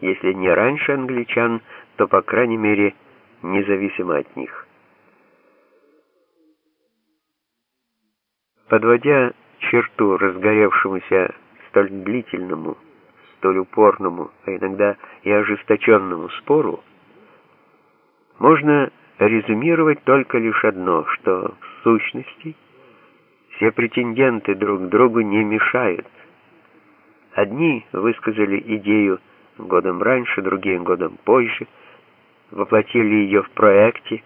если не раньше англичан, то, по крайней мере, независимо от них. Подводя черту разгоревшемуся столь длительному, столь упорному, а иногда и ожесточенному спору, можно резюмировать только лишь одно, что в сущности все претенденты друг другу не мешают. Одни высказали идею годом раньше, другие годом позже, воплотили ее в проекте,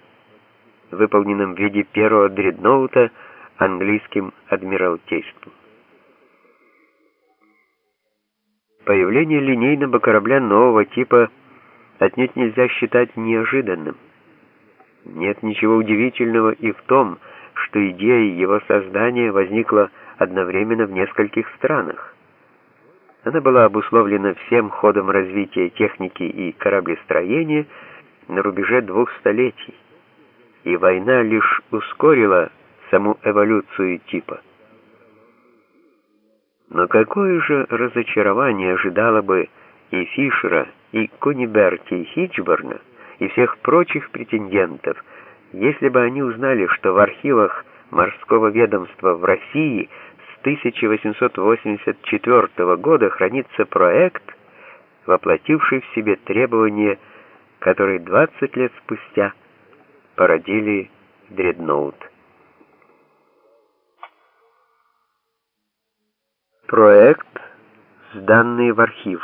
выполненном в виде первого дредноута английским адмиралтейством. Появление линейного корабля нового типа отнюдь нельзя считать неожиданным. Нет ничего удивительного и в том, что идея его создания возникла одновременно в нескольких странах. Она была обусловлена всем ходом развития техники и кораблестроения на рубеже двух столетий, и война лишь ускорила саму эволюцию типа. Но какое же разочарование ожидало бы и Фишера, и Куниберти, и Хичборна, и всех прочих претендентов, если бы они узнали, что в архивах морского ведомства в России 1884 года хранится проект, воплотивший в себе требования, которые 20 лет спустя породили дредноут. Проект, сданный в архив.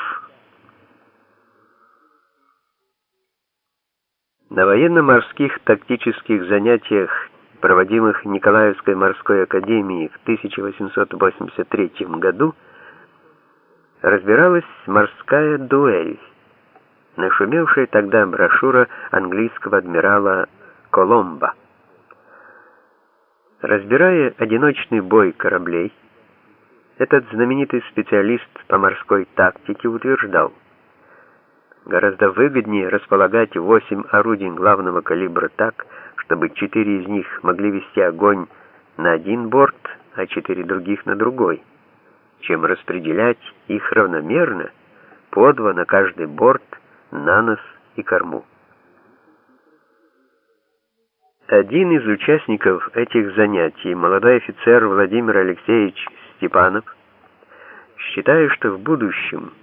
На военно-морских тактических занятиях, проводимых Николаевской морской академией в 1883 году, разбиралась морская дуэль, нашумевшая тогда брошюра английского адмирала Коломба. Разбирая одиночный бой кораблей, этот знаменитый специалист по морской тактике утверждал, гораздо выгоднее располагать восемь орудий главного калибра так, чтобы четыре из них могли вести огонь на один борт, а четыре других на другой, чем распределять их равномерно по два на каждый борт, на нос и корму. Один из участников этих занятий, молодой офицер Владимир Алексеевич Степанов, считая, что в будущем,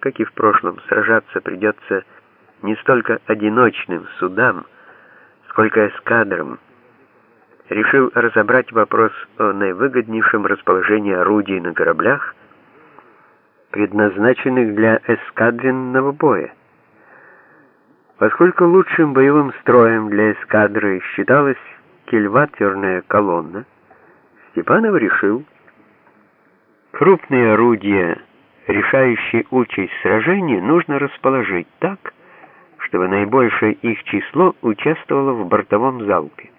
как и в прошлом, сражаться придется не столько одиночным судам, сколько эскадрам, решил разобрать вопрос о наивыгоднейшем расположении орудий на кораблях, предназначенных для эскадренного боя. Поскольку лучшим боевым строем для эскадры считалась кильватерная колонна, Степанов решил, Крупные орудия, решающие участь сражения, нужно расположить так, чтобы наибольшее их число участвовало в бортовом залпе.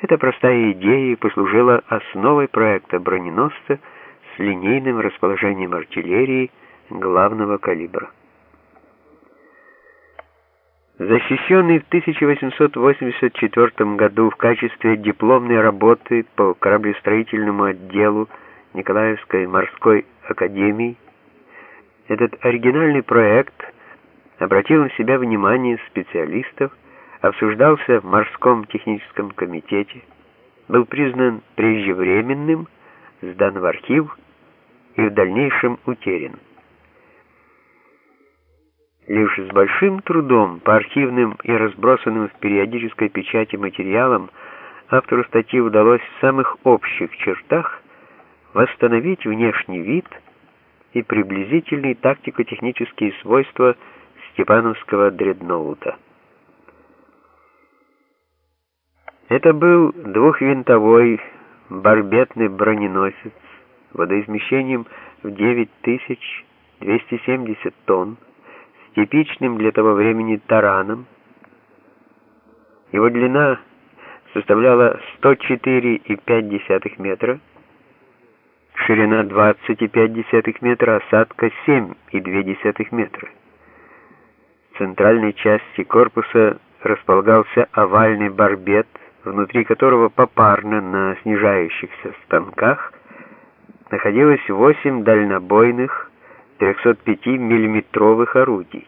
Эта простая идея послужила основой проекта броненосца с линейным расположением артиллерии главного калибра. Защищенный в 1884 году в качестве дипломной работы по кораблестроительному отделу Николаевской морской академии, этот оригинальный проект обратил на себя внимание специалистов, обсуждался в морском техническом комитете, был признан преждевременным, сдан в архив и в дальнейшем утерян. Лишь с большим трудом по архивным и разбросанным в периодической печати материалам автору статьи удалось в самых общих чертах восстановить внешний вид и приблизительные тактико-технические свойства Степановского дредноута. Это был двухвинтовой барбетный броненосец водоизмещением в 9270 тонн с типичным для того времени тараном. Его длина составляла 104,5 метра, ширина 20,5 метра, осадка 7,2 метра. В центральной части корпуса располагался овальный барбет, внутри которого попарно на снижающихся станках находилось 8 дальнобойных 305 миллиметровых орудий.